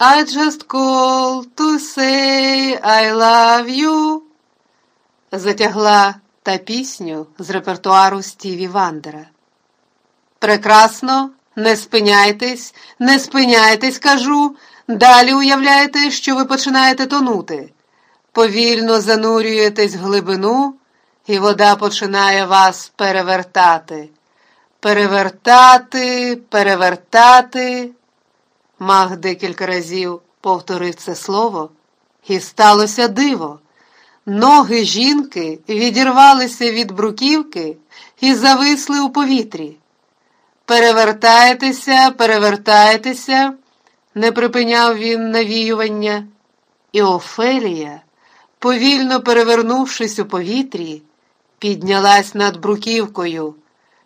I just call to say I love you, затягла та пісню з репертуару Стіві Вандера. Прекрасно, не спиняйтесь, не спиняйтесь, кажу. Далі уявляєте, що ви починаєте тонути. Повільно занурюєтесь в глибину, і вода починає вас перевертати. Перевертати, перевертати. Маг декілька разів повторив це слово, і сталося диво. Ноги жінки відірвалися від бруківки і зависли у повітрі. Перевертайтеся, перевертайтеся, не припиняв він навіювання, і Офелія, повільно перевернувшись у повітрі, піднялась над бруківкою.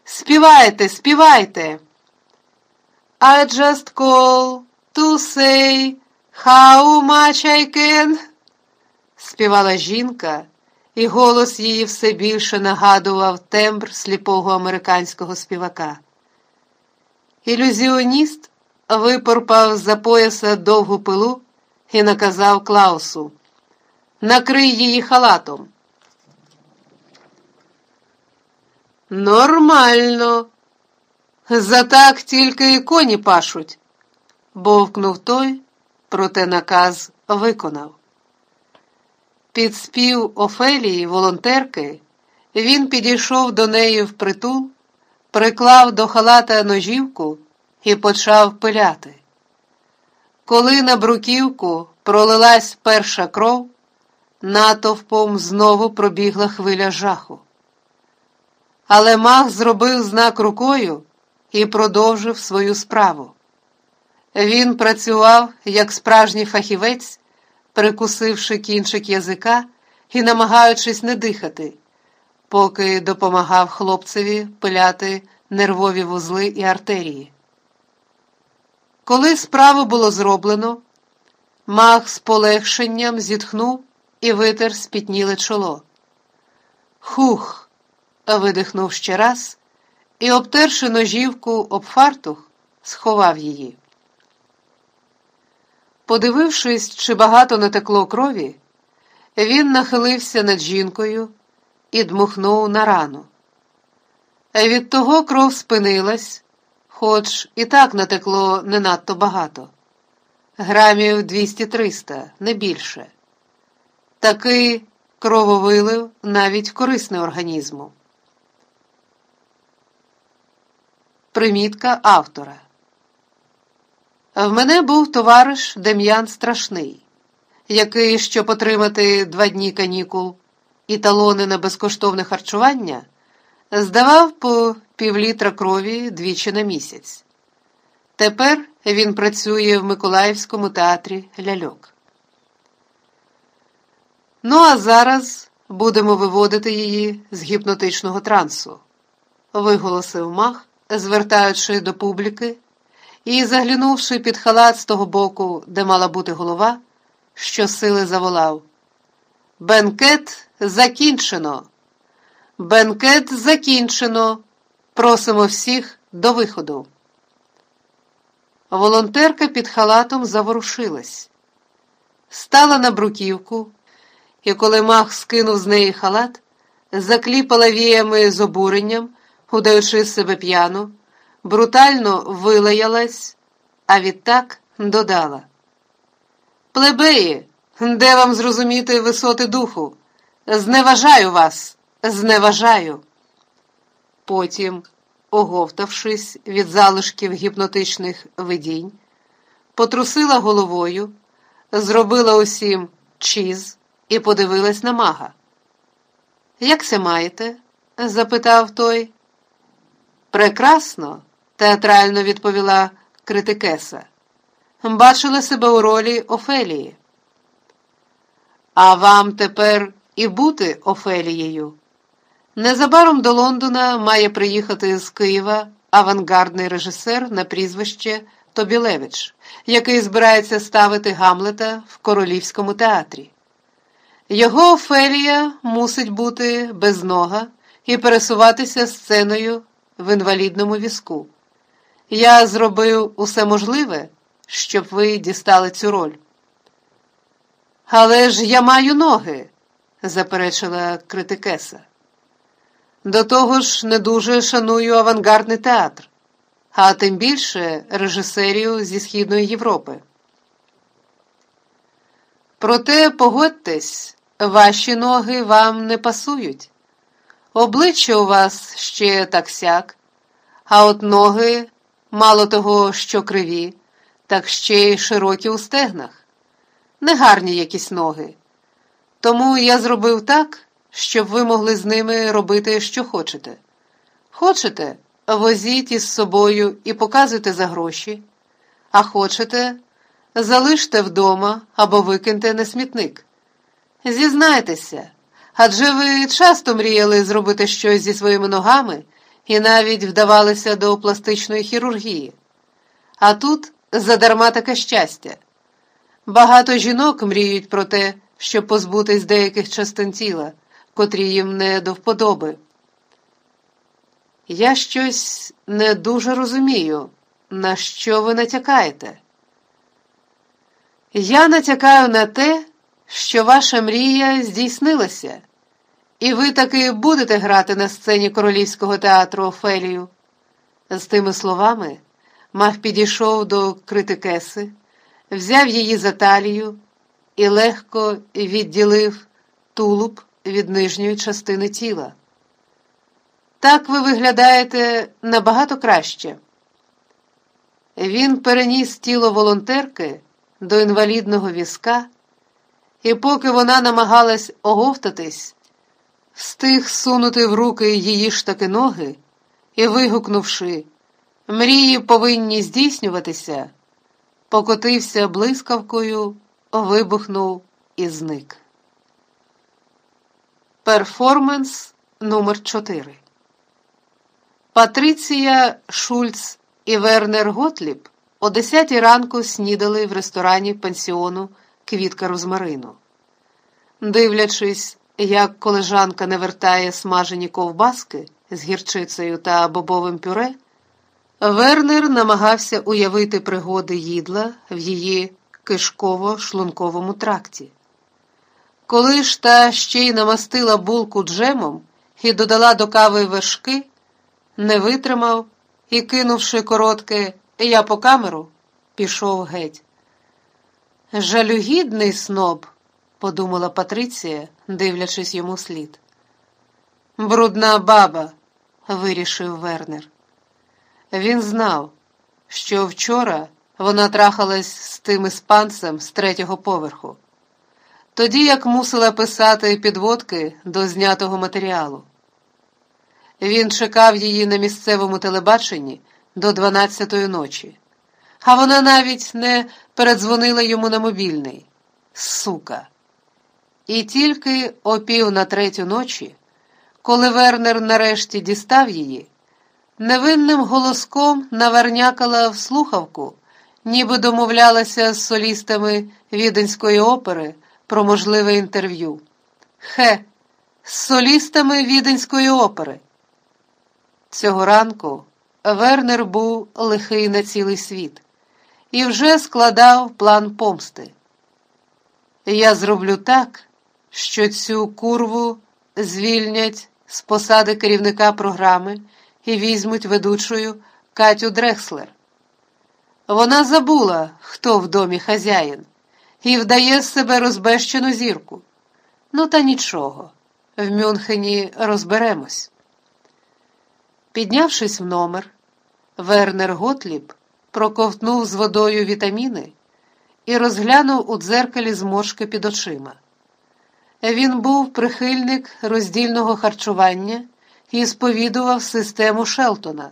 Співайте, співайте. I just call to say how much I can, співала жінка, і голос її все більше нагадував тембр сліпого американського співака. Ілюзіоніст випорпав за пояса довгу пилу і наказав Клаусу накрий її халатом. Нормально. За так тільки і коні пашуть, бовкнув той, проте наказ виконав. Під спів Офелії, волонтерки, він підійшов до неї впритул, приклав до халата ножівку і почав пиляти. Коли на бруківку пролилась перша кров, натовпом знову пробігла хвиля жаху. Але маг зробив знак рукою і продовжив свою справу. Він працював як справжній фахівець, прикусивши кінчик язика і намагаючись не дихати, поки допомагав хлопцеві пиляти нервові вузли і артерії. Коли справу було зроблено, маг з полегшенням зітхнув і витер спітніле чоло. Хух, видихнув ще раз і, обтерши ножівку об фартух, сховав її. Подивившись, чи багато натекло крові, він нахилився над жінкою і дмухнув на рану. Від того кров спинилась, хоч і так натекло не надто багато. Грамів 200-300, не більше. Такий крововилив навіть корисний організму. Примітка автора. В мене був товариш Дем'ян Страшний, який, щоб отримати два дні канікул і талони на безкоштовне харчування, здавав по півлітра крові двічі на місяць. Тепер він працює в Миколаївському театрі ляльок. Ну, а зараз будемо виводити її з гіпнотичного трансу, виголосив мах, звертаючи до публіки і, заглянувши під халат з того боку, де мала бути голова, щосили заволав. Бенкет закінчено. Бенкет закінчено. Просимо всіх до виходу. Волонтерка під халатом заворушилась, стала на бруківку, і коли мах скинув з неї халат, закліпала віями з обуренням, удаючи себе п'яну, брутально вилаялась, а відтак додала. Плебеї, де вам зрозуміти висоти духу? Зневажаю вас, зневажаю. Потім, оговтавшись від залишків гіпнотичних видінь, потрусила головою, зробила усім чіз і подивилась на мага. Як се маєте? запитав той. Прекрасно, театрально відповіла критикеса. Бачила себе у ролі Офелії. А вам тепер і бути Офелією. Незабаром до Лондона має приїхати з Києва авангардний режисер на прізвище Тобілевич, який збирається ставити Гамлета в королівському театрі. Його Офелія мусить бути без нога і пересуватися сценою в інвалідному візку. Я зробив усе можливе, щоб ви дістали цю роль. Але ж я маю ноги, заперечила критикеса. До того ж, не дуже шаную авангардний театр, а тим більше режисерію зі Східної Європи. Проте погодьтесь, ваші ноги вам не пасують. Обличчя у вас ще так сяк, а от ноги, мало того, що криві, так ще й широкі у стегнах. Негарні якісь ноги. Тому я зробив так, щоб ви могли з ними робити, що хочете. Хочете, возіть із собою і показуйте за гроші, а хочете, залиште вдома або викиньте на смітник. Зізнайтеся, адже ви часто мріяли зробити щось зі своїми ногами і навіть вдавалися до пластичної хірургії. А тут задарма таке щастя. Багато жінок мріють про те, щоб позбутись деяких частин тіла, котрі їм не до вподоби. Я щось не дуже розумію, на що ви натякаєте. Я натякаю на те, що ваша мрія здійснилася, і ви таки будете грати на сцені королівського театру Офелію. З тими словами мах підійшов до критикеси, взяв її за талію і легко відділив тулуб від нижньої частини тіла. Так ви виглядаєте набагато краще. Він переніс тіло волонтерки до інвалідного візка, і поки вона намагалась оговтатись, встиг сунути в руки її ж таки ноги і, вигукнувши, мрії повинні здійснюватися, покотився блискавкою, вибухнув і зник. Перформанс номер 4 Патриція Шульц і Вернер Готліб о 10 ранку снідали в ресторані пансіону Квітка Розмарину. Дивлячись, як колежанка не вертає смажені ковбаски з гірчицею та бобовим пюре, Вернер намагався уявити пригоди їдла в її кишково-шлунковому тракті. Коли ж та ще й намастила булку джемом і додала до кави вершки, не витримав і, кинувши коротке я по камеру, пішов геть. Жалюгідний сноб, подумала Патриція, дивлячись йому слід. Брудна баба, вирішив Вернер. Він знав, що вчора вона трахалась з тим іспанцем з третього поверху, тоді як мусила писати підводки до знятого матеріалу. Він чекав її на місцевому телебаченні до 12-ї ночі, а вона навіть не передзвонила йому на мобільний. Сука. І тільки о пів на третю ночі, коли Вернер нарешті дістав її, невинним голоском навернякала в слухавку, ніби домовлялася з солістами віденської опери про можливе інтерв'ю. Хе, з солістами віденської опери. Цього ранку Вернер був лихий на цілий світ і вже складав план помсти. Я зроблю так, що цю курву звільнять з посади керівника програми і візьмуть ведучою Катю Дрекслер. Вона забула, хто в домі хазяїн, і вдає з себе розбещену зірку. Ну, та нічого, в Мюнхені розберемось. Піднявшись в номер, Вернер Готліб проковтнув з водою вітаміни і розглянув у дзеркалі зморшки під очима. Він був прихильник роздільного харчування і сповідував систему Шелтона,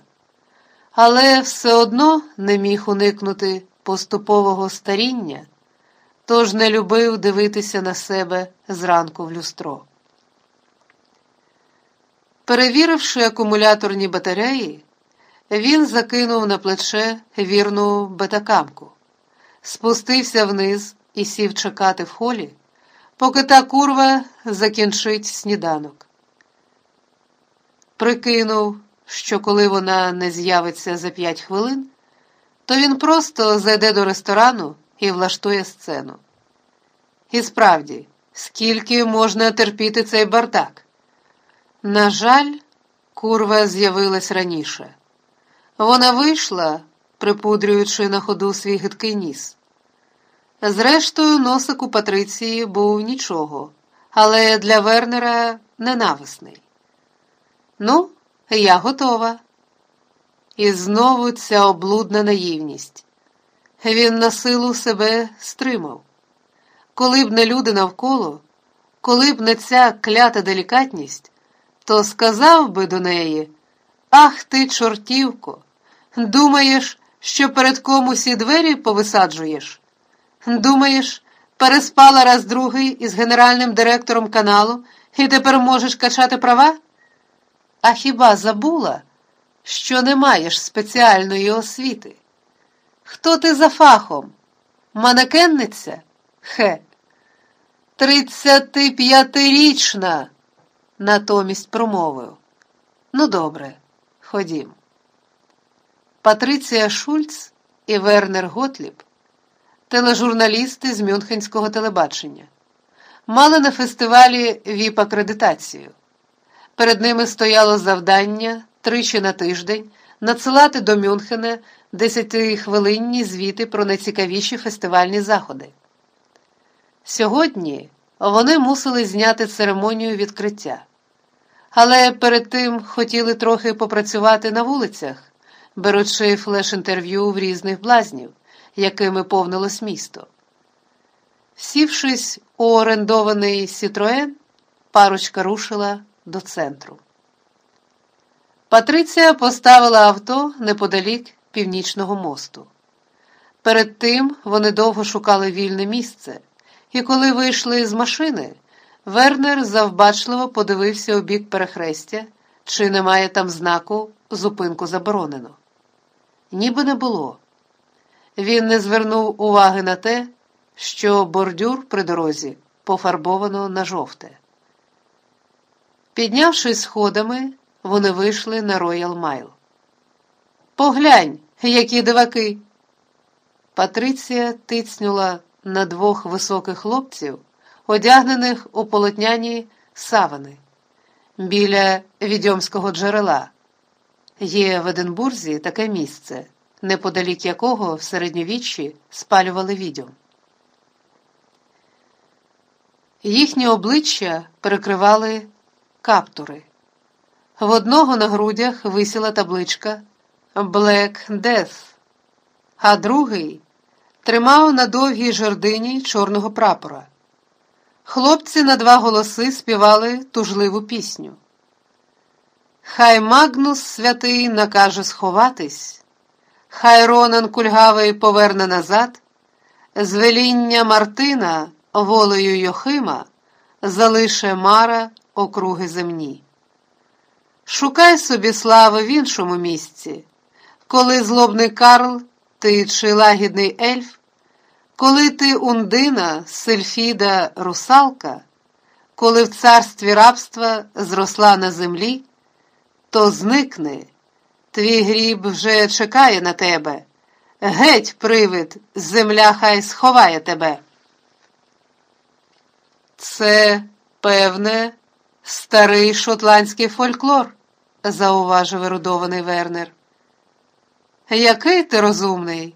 але все одно не міг уникнути поступового старіння, тож не любив дивитися на себе зранку в люстро. Перевіривши акумуляторні батареї, він закинув на плече вірну бетакамку, спустився вниз і сів чекати в холі, поки та курва закінчить сніданок. Прикинув, що коли вона не з'явиться за п'ять хвилин, то він просто зайде до ресторану і влаштує сцену. І справді, скільки можна терпіти цей бардак? На жаль, курва з'явилась раніше. Вона вийшла, припудрюючи на ходу свій гидкий ніс. Зрештою, носик у Патриції був нічого, але для Вернера ненависний. Ну, я готова. І знову ця облудна наївність. Він на силу себе стримав. Коли б не люди навколо, коли б не ця клята делікатність, то сказав би до неї Ах ти, чортівко, думаєш, що перед комусь і двері повисаджуєш? Думаєш, переспала раз другий із генеральним директором каналу і тепер можеш качати права? А хіба забула, що не маєш спеціальної освіти? Хто ти за фахом? Манекенниця? Хе. Тридцятип'ятирічна, натомість промовив. Ну, добре, ходім. Патриція Шульц і Вернер Готліб, тележурналісти з Мюнхенського телебачення, мали на фестивалі ВІП-акредитацію. Перед ними стояло завдання тричі на тиждень надсилати до Мюнхена десятихвилинні звіти про найцікавіші фестивальні заходи. Сьогодні вони мусили зняти церемонію відкриття, але перед тим хотіли трохи попрацювати на вулицях, беручи флеш-інтерв'ю в різних блазнів, якими повнилось місто. Сівшись у орендований Сітроен, парочка рушила до центру. Патриція поставила авто неподалік північного мосту. Перед тим вони довго шукали вільне місце, і коли вийшли з машини, Вернер завбачливо подивився у бік перехрестя, чи немає там знаку зупинку заборонено. Ніби не було. Він не звернув уваги на те, що бордюр при дорозі пофарбовано на жовте. Піднявшись сходами, вони вийшли на Роял Майл. Поглянь, які диваки. Патриція тицнула на двох високих хлопців, одягнених у полотняні савани біля відьомського джерела. Є в Единбурзі таке місце, неподалік якого в середньовіччі спалювали відьом. Їхні обличчя перекривали каптури. В одного на грудях висіла табличка Black Death, а другий тримав на довгій жердині чорного прапора. Хлопці на два голоси співали тужливу пісню. Хай Магнус святий накаже сховатись, хай Ронан кульгавий поверне назад, з веління Мартина волею Йохима залише Мара округи земні. Шукай собі слави в іншому місці, коли злобний Карл, ти чи лагідний ельф, коли ти Ундина, Сельфіда, русалка, коли в царстві рабства зросла на землі, то зникни, твій гріб вже чекає на тебе. Геть, привид, земля хай сховає тебе. Це, певне, старий шотландський фольклор, зауважив ерудований Вернер. Який ти розумний,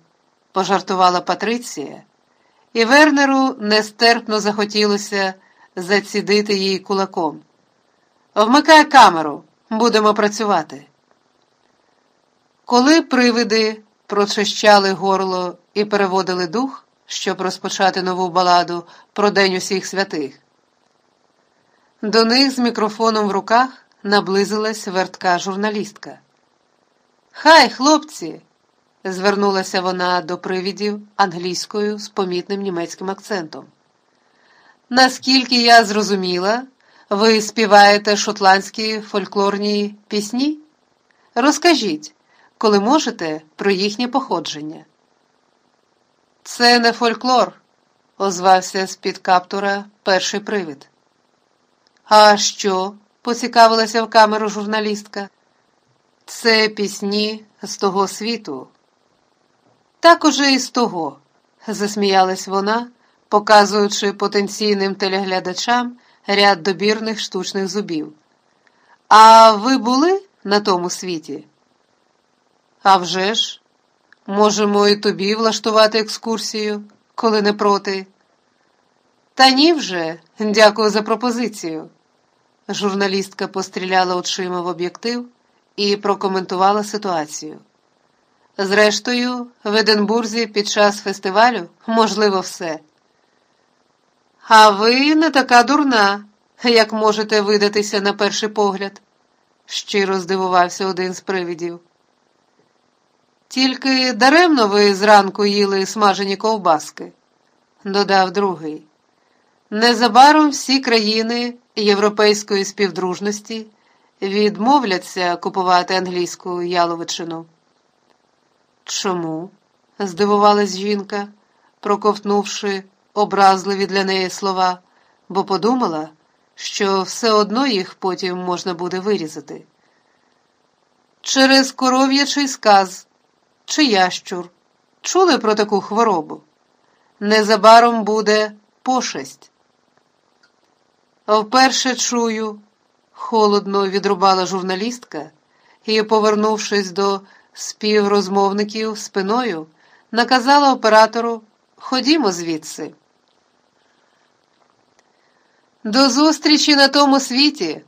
пожартувала Патриція, і Вернеру нестерпно захотілося зацідити її кулаком. Вмикай камеру, будемо працювати. Коли привиди прочищали горло і переводили дух, щоб розпочати нову баладу про День усіх святих, до них з мікрофоном в руках наблизилась вертка журналістка. Хай, хлопці, звернулася вона до привідів англійською з помітним німецьким акцентом. Наскільки я зрозуміла, ви співаєте шотландські фольклорні пісні? Розкажіть, коли можете, про їхнє походження. Це не фольклор, озвався з-під каптура перший привид. А що? поцікавилася в камеру журналістка. Це пісні з того світу. Так уже і з того, засміялась вона, показуючи потенційним телеглядачам ряд добірних штучних зубів. А ви були на тому світі? «А вже ж, можемо і тобі влаштувати екскурсію, коли не проти. Та ні вже, дякую за пропозицію. Журналістка постріляла очима в об'єктив і прокоментувала ситуацію. Зрештою, в Единбурзі під час фестивалю можливо все. А ви не така дурна, як можете видатися на перший погляд, щиро здивувався один з привидів. Тільки даремно ви зранку їли смажені ковбаски, додав другий. Незабаром всі країни Європейської співдружності відмовляться купувати англійську яловичину. Чому? здивувалась жінка, проковтнувши образливі для неї слова, бо подумала, що все одно їх потім можна буде вирізати. Через коров'ячий сказ чи ящур чули про таку хворобу? Незабаром буде пошесть. Вперше чую, холодно відрубала журналістка і, повернувшись до співрозмовників спиною, наказала оператору Ходімо звідси. До зустрічі на тому світі,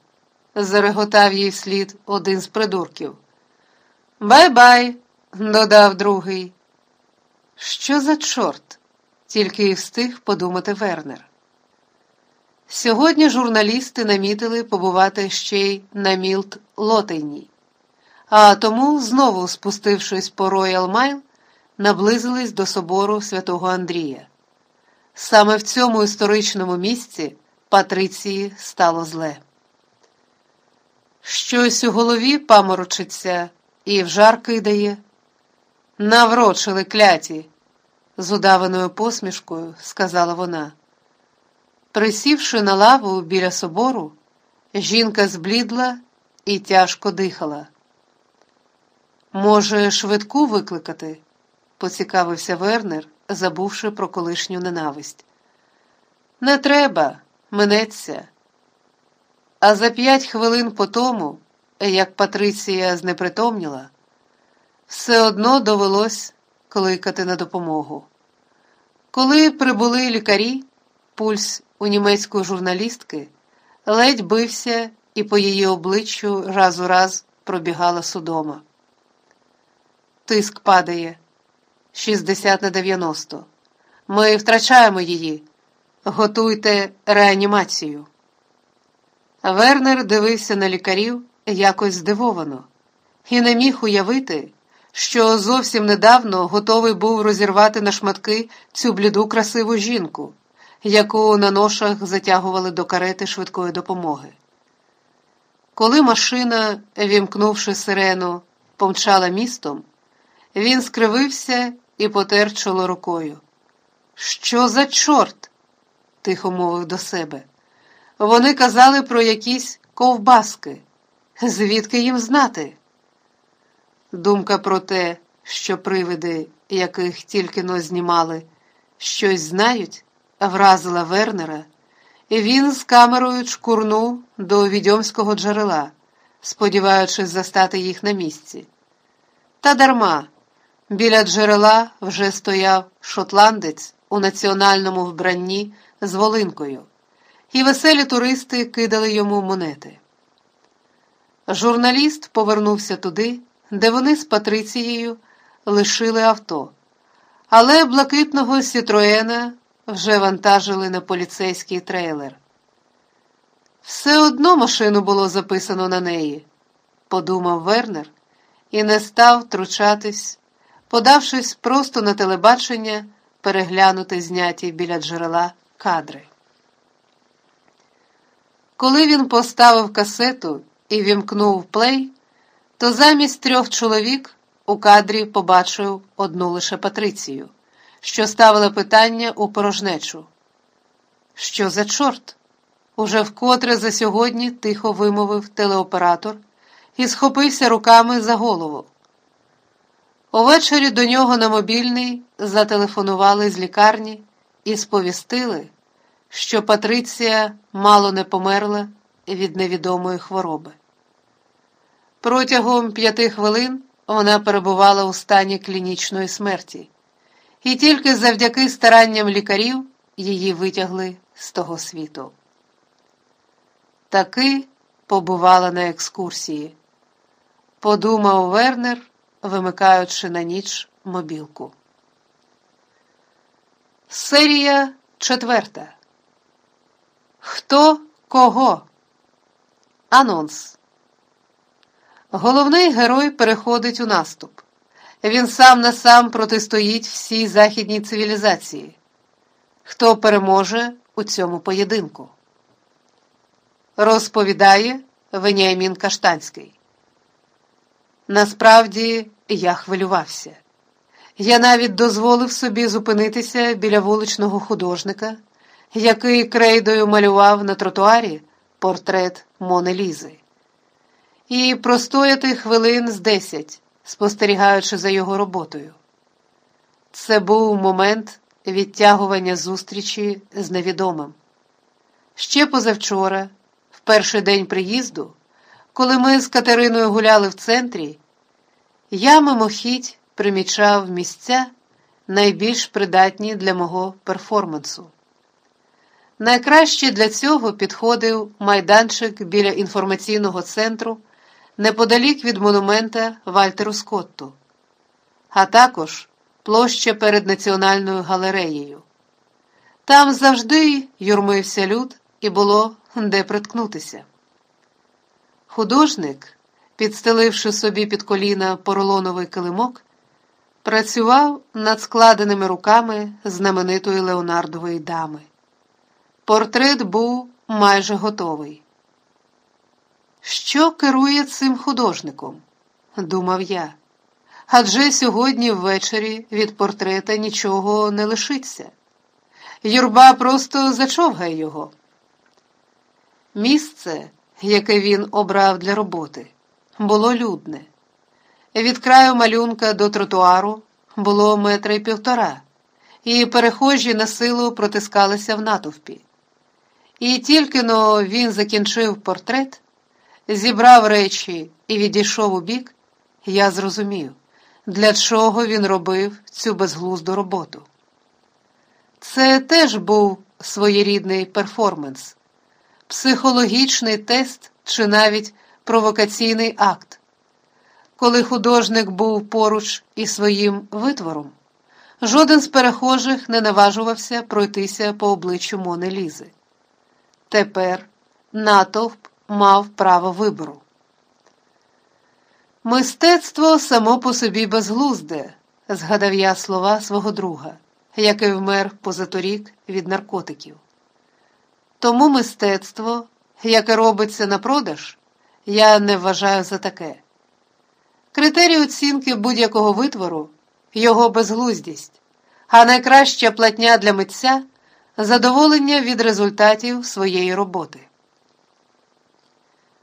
зареготав їй вслід один з придурків. Bye-bye, додав другий. Що за чорт? Тільки й встиг подумати Вернер. Сьогодні журналісти намітили побувати ще й на мілт Лотейній, а тому, знову спустившись по Роял Майл, наблизились до собору святого Андрія. Саме в цьому історичному місці Патриції стало зле. Щось у голові паморочиться і в жар кидає. Наврочили кляті, з удаваною посмішкою сказала вона. Присівши на лаву біля собору, жінка зблідла і тяжко дихала. Може, швидку викликати? поцікавився Вернер, забувши про колишню ненависть. Не треба, минеться. А за п'ять хвилин по тому, як Патриція знепритомніла, все одно довелось кликати на допомогу. Коли прибули лікарі, пульс у німецької журналістки ледь бився і по її обличчю раз у раз пробігала судома. Тиск падає 60 на 90. Ми втрачаємо її. Готуйте реанімацію. Вернер дивився на лікарів якось здивовано і не міг уявити, що зовсім недавно готовий був розірвати на шматки цю бліду красиву жінку яку на ношах затягували до карети швидкої допомоги. Коли машина, вімкнувши сирену, помчала містом, він скривився і потер чоло рукою. Що за чорт? тихо мовив до себе. Вони казали про якісь ковбаски. Звідки їм знати? Думка про те, що привиди, яких тільки но знімали, щось знають, вразила Вернера, і він з камерою чкурнув до відьомського джерела, сподіваючись застати їх на місці. Та дарма, біля джерела вже стояв шотландець у національному вбранні з волинкою, і веселі туристи кидали йому монети. Журналіст повернувся туди, де вони з Патрицією лишили авто, але блакитного Сітроена вже вантажили на поліцейський трейлер. Все одно машину було записано на неї, подумав Вернер і не став втручатись, подавшись просто на телебачення переглянути зняті біля джерела кадри. Коли він поставив касету і вімкнув плей, то замість трьох чоловік у кадрі побачив одну лише Патрицію що ставила питання у порожнечу. Що за чорт? Уже вкотре за сьогодні тихо вимовив телеоператор і схопився руками за голову. Увечері до нього на мобільний зателефонували з лікарні і сповістили, що Патриція мало не померла від невідомої хвороби. Протягом п'яти хвилин вона перебувала у стані клінічної смерті, і тільки завдяки старанням лікарів її витягли з того світу. Таки побувала на екскурсії, подумав Вернер, вимикаючи на ніч мобілку. Серія четверта. Хто кого? Анонс. Головний герой переходить у наступ. Він сам на сам протистоїть всій західній цивілізації. Хто переможе у цьому поєдинку? Розповідає Веніамін Каштанський. Насправді я хвилювався. Я навіть дозволив собі зупинитися біля вуличного художника, який крейдою малював на тротуарі портрет Мони Лізи, і простояти хвилин з десять, спостерігаючи за його роботою. Це був момент відтягування зустрічі з невідомим. Ще позавчора, в перший день приїзду, коли ми з Катериною гуляли в центрі, я мимохідь примічав місця найбільш придатні для мого перформансу. Найкраще для цього підходив майданчик біля інформаційного центру неподалік від монумента Вальтеру Скотту, а також площа перед Національною галереєю. Там завжди юрмився люд і було де приткнутися. Художник, підстеливши собі під коліна поролоновий килимок, працював над складеними руками знаменитої Леонардової дами. Портрет був майже готовий. Що керує цим художником? думав я. Адже сьогодні ввечері від портрета нічого не лишиться. Юрба просто зачовгає його. Місце, яке він обрав для роботи, було людне. Від краю малюнка до тротуару було метра й півтора, і перехожі на силу протискалися в натовпі. І тільки но він закінчив портрет, зібрав речі і відійшов у бік, я зрозумів, для чого він робив цю безглузду роботу. Це теж був своєрідний перформанс, психологічний тест чи навіть провокаційний акт. Коли художник був поруч із своїм витвором, жоден з перехожих не наважувався пройтися по обличчю Мони Лізи. Тепер натовп мав право вибору. Мистецтво само по собі безглузде, згадав я слова свого друга, який вмер позаторік від наркотиків. Тому мистецтво, яке робиться на продаж, я не вважаю за таке. Критерій оцінки будь-якого витвору його безглуздість, а найкраща платня для митця задоволення від результатів своєї роботи.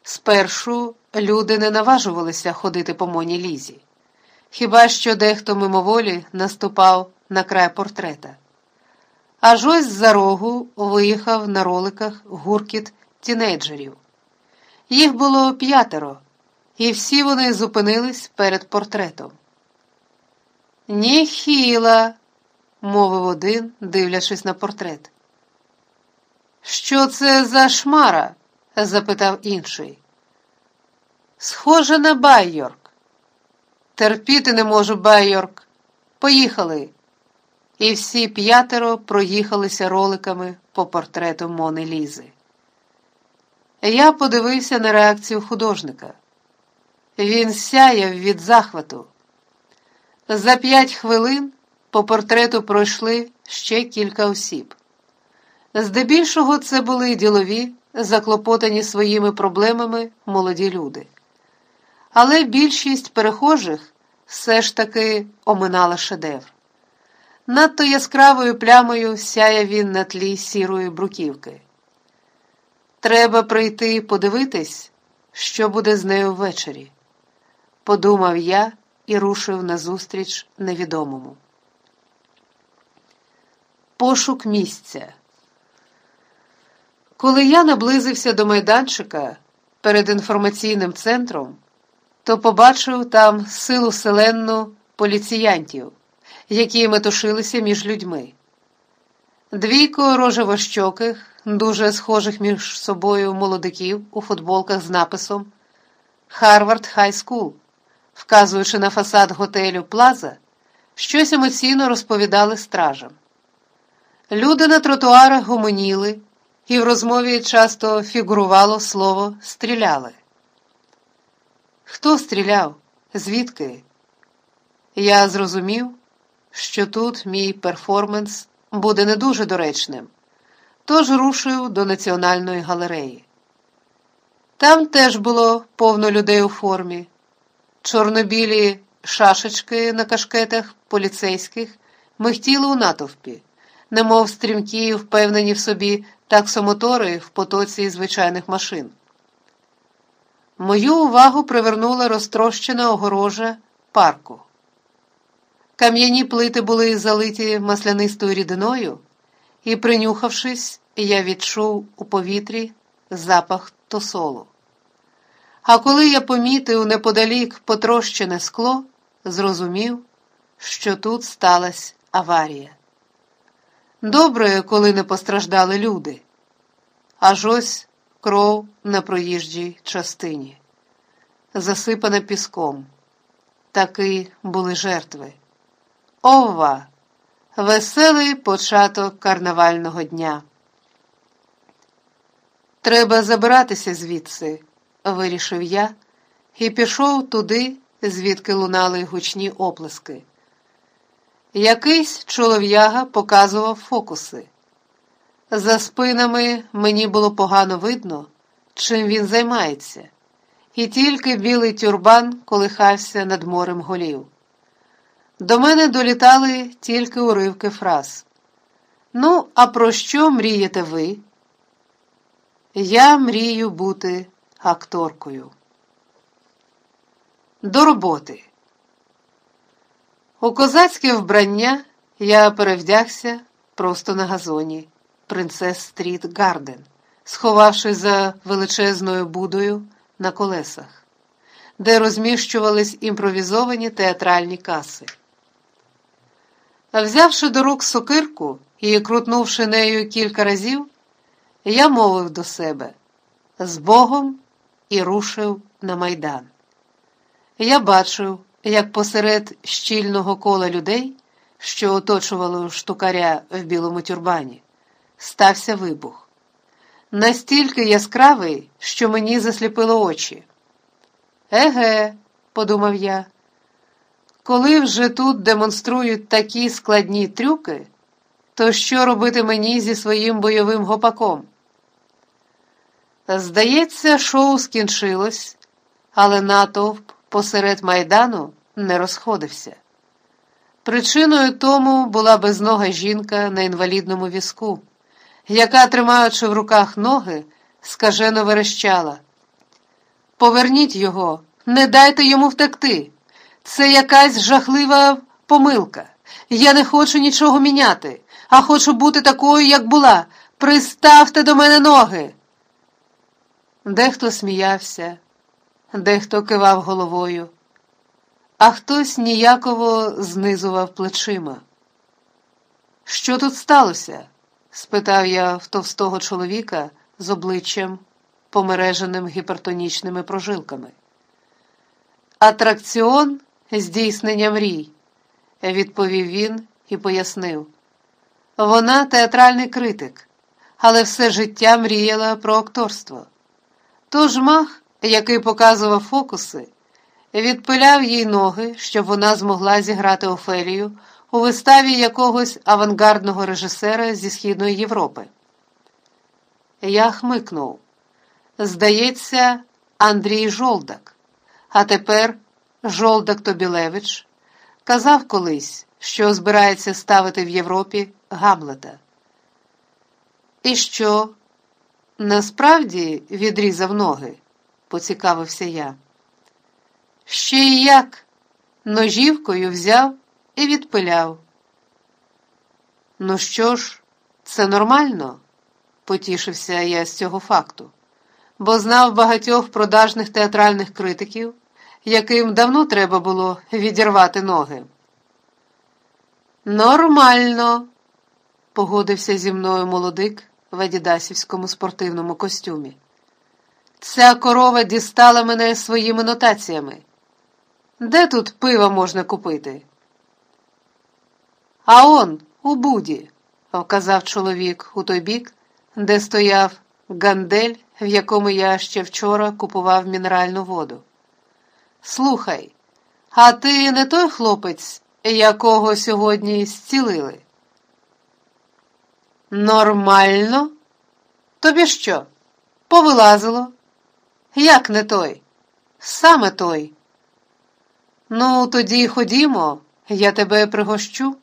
Спершу люди не наважувалися ходити по моні лізі, хіба що дехто мимоволі наступав на край портрета. Аж ось за рогу виїхав на роликах гуркіт тінейджерів. Їх було п'ятеро, і всі вони зупинились перед портретом. Ніхіла, мовив один, дивлячись на портрет. Що це за шмара? Запитав інший. Схоже на Байорк. Терпіти не можу Байорк. Поїхали. І всі п'ятеро проїхалися роликами по портрету Мони Лізи. Я подивився на реакцію художника. Він сяяв від захвату. За п'ять хвилин по портрету пройшли ще кілька осіб. Здебільшого це були ділові, заклопотані своїми проблемами молоді люди. Але більшість перехожих все ж таки оминала шедевр. Надто яскравою плямою сяє він на тлі сірої бруківки. Треба прийти подивитись, що буде з нею ввечері, подумав я і рушив назустріч невідомому. Пошук місця. Коли я наблизився до майданчика перед інформаційним центром, то побачив там силу-силенну поліціянтів, які метушилися між людьми. Двійко рожевощоких, дуже схожих між собою молодиків у футболках з написом Harvard High School, вказуючи на фасад готелю Плаза, щось емоційно розповідали стражам. Люди на тротуарах гомоніли, і в розмові часто фігурувало слово стріляли. Хто стріляв? Звідки? Я зрозумів, що тут мій перформанс буде не дуже доречним, тож рушив до Національної галереї. Там теж було повно людей у формі, чорнобілі шашечки на кашкетах поліцейських михтіли у натовпі, немов стрімкі, впевнені в собі таксомотори в потоці звичайних машин. Мою увагу привернула розтрощена огорожа парку. Кам'яні плити були залиті маслянистою рідиною, і, принюхавшись, я відчув у повітрі запах тосолу. А коли я помітив неподалік потрощене скло, зрозумів, що тут сталася аварія. Добре, коли не постраждали люди. Аж ось кров на проїжджій частині, засипана піском. Таки були жертви. Ова! Веселий початок карнавального дня. Треба забиратися звідси, вирішив я, і пішов туди, звідки лунали гучні оплески. Якийсь чолов'яга показував фокуси. За спинами мені було погано видно, чим він займається, і тільки білий тюрбан колихався над морем голів. До мене долітали тільки уривки фраз. Ну, а про що мрієте ви? Я мрію бути акторкою. До роботи. У козацьке вбрання я перевдягся просто на газоні Принцес Стріт Гарден, сховавшись за величезною будою на колесах, де розміщувались імпровізовані театральні каси. Взявши до рук сокирку і крутнувши нею кілька разів, я мовив до себе з Богом і рушив на майдан. Я бачив, як посеред щільного кола людей, що оточувало штукаря в білому тюрбані, стався вибух. Настільки яскравий, що мені засліпило очі. Еге, подумав я, коли вже тут демонструють такі складні трюки, то що робити мені зі своїм бойовим гопаком? Здається, шоу скінчилось, але натовп посеред майдану не розходився. Причиною тому була безнога жінка на інвалідному візку, яка, тримаючи в руках ноги, скажено верещала. Поверніть його, не дайте йому втекти. Це якась жахлива помилка. Я не хочу нічого міняти, а хочу бути такою, як була. Приставте до мене ноги. Дехто сміявся, дехто кивав головою, а хтось ніяково знизував плечима. Що тут сталося? спитав я в товстого чоловіка з обличчям, помереженим гіпертонічними прожилками. Атракціон здійснення мрій, відповів він і пояснив. Вона театральний критик, але все життя мріяла про акторство. Тож мах, який показував фокуси, відпиляв їй ноги, щоб вона змогла зіграти Офелію у виставі якогось авангардного режисера зі Східної Європи. Я хмикнув. Здається, Андрій Жолдак, а тепер Жолдак Тобілевич казав колись, що збирається ставити в Європі Гамлета. І що? Насправді відрізав ноги, поцікавився я. Ще й як? ножівкою взяв і відпиляв. Ну що ж, це нормально, потішився я з цього факту, бо знав багатьох продажних театральних критиків, яким давно треба було відірвати ноги. Нормально, погодився зі мною молодик в адідасівському спортивному костюмі. Ця корова дістала мене своїми нотаціями. Де тут пива можна купити? А он, у буді, вказав чоловік у той бік, де стояв гандель, в якому я ще вчора купував мінеральну воду. Слухай, а ти не той хлопець, якого сьогодні зцілили? Нормально? Тобі що? Повилазило? Як не той? Саме той. Ну, тоді ходімо, я тебе пригощу.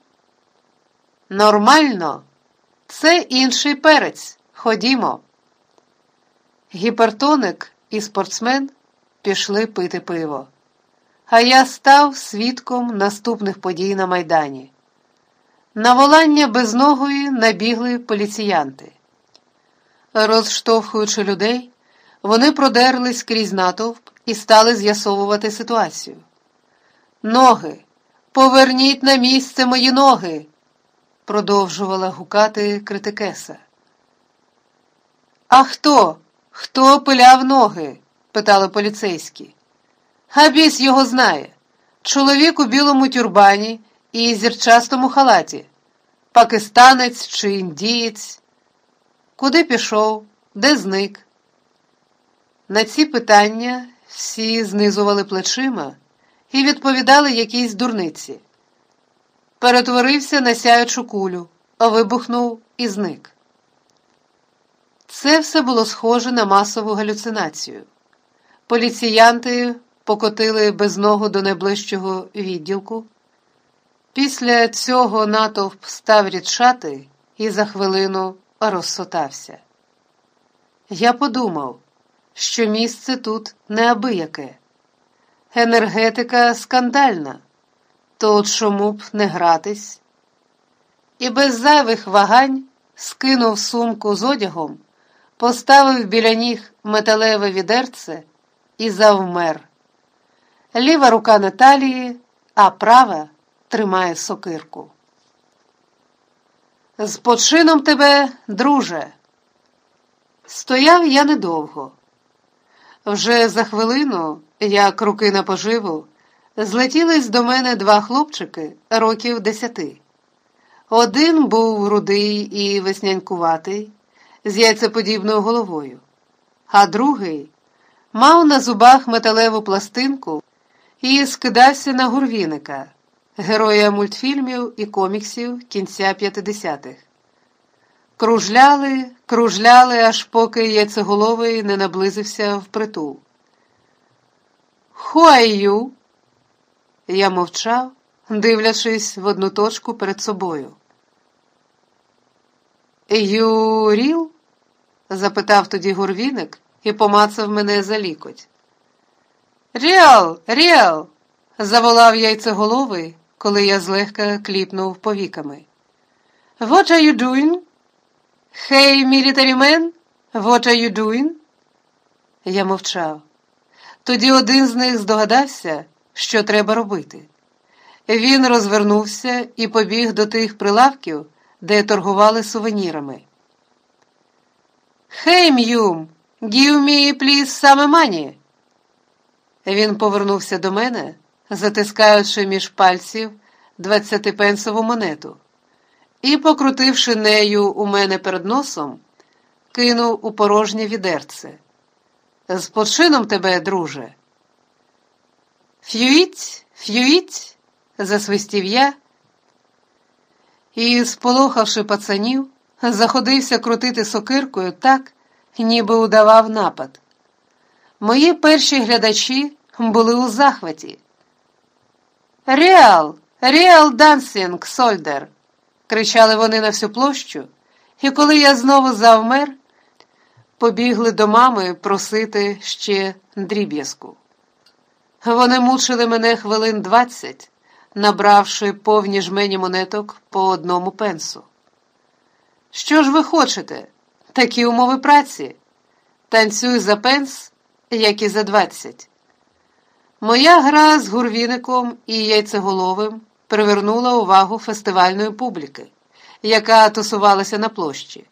Нормально, це інший перець. Ходімо. Гіпертоник і спортсмен пішли пити пиво, а я став свідком наступних подій на Майдані. На волання безногої набігли поліціянти. Розштовхуючи людей, вони продерлись крізь натовп і стали з'ясовувати ситуацію. Ноги, поверніть на місце мої ноги, продовжувала гукати критикеса. А хто? Хто пиляв ноги? питали поліцейські. Габіс його знає. Чоловік у білому тюрбані і зірчастому халаті, пакистанець чи індієць. Куди пішов, де зник? На ці питання всі знизували плечима і відповідали якійсь дурниці. Перетворився на сяючу кулю, вибухнув і зник. Це все було схоже на масову галюцинацію. Поліціянти покотили без ногу до найближчого відділку. Після цього натовп став рідшати і за хвилину розсотався. Я подумав, що місце тут неабияке, енергетика скандальна, то от чому б не гратись? І без зайвих вагань скинув сумку з одягом, поставив біля ніг металеве відерце і завмер. Ліва рука на талії, а права тримає сокирку. З почином тебе, друже. Стояв я недовго. Вже за хвилину, як руки на поживу, злетілись до мене два хлопчики років десяти. Один був рудий і веснянкуватий, з яйцеподібною головою, а другий мав на зубах металеву пластинку і скидався на гурвіника, героя мультфільмів і коміксів кінця 50-х. Кружляли, кружляли, аж поки яйцеголовий не наблизився впритул. Хуаю. Я мовчав, дивлячись в одну точку перед собою. Юріл? запитав тоді гурвіник і помацав мене за лікоть. Ріал, Ріал, заволав яйцеголовий, коли я злегка кліпнув повіками. What are you doing? Military man, what are you doing? Я мовчав. Тоді один з них здогадався, що треба робити. Він розвернувся і побіг до тих прилавків, де торгували сувенірами. Hey, М'юм, give me, please, some money. Він повернувся до мене, затискаючи між пальців двадцятипенсову монету, і, покрутивши нею у мене перед носом, кинув у порожнє відерце. З почином тебе, друже. Ф'юїть, ф'юїть, засвистів я і, сполохавши пацанів, заходився крутити сокиркою так, ніби удавав напад. Мої перші глядачі були у захваті. Реал, Реал Дансінг, Сольдер, кричали вони на всю площу, і коли я знову завмер, побігли до мами просити ще дріб'язку. Вони мучили мене хвилин двадцять, набравши повні жмені монеток по одному пенсу. Що ж ви хочете? Такі умови праці. Танцюй за пенс, як і за двадцять. Моя гра з гурвіником і яйцеголовим привернула увагу фестивальної публіки, яка тусувалася на площі.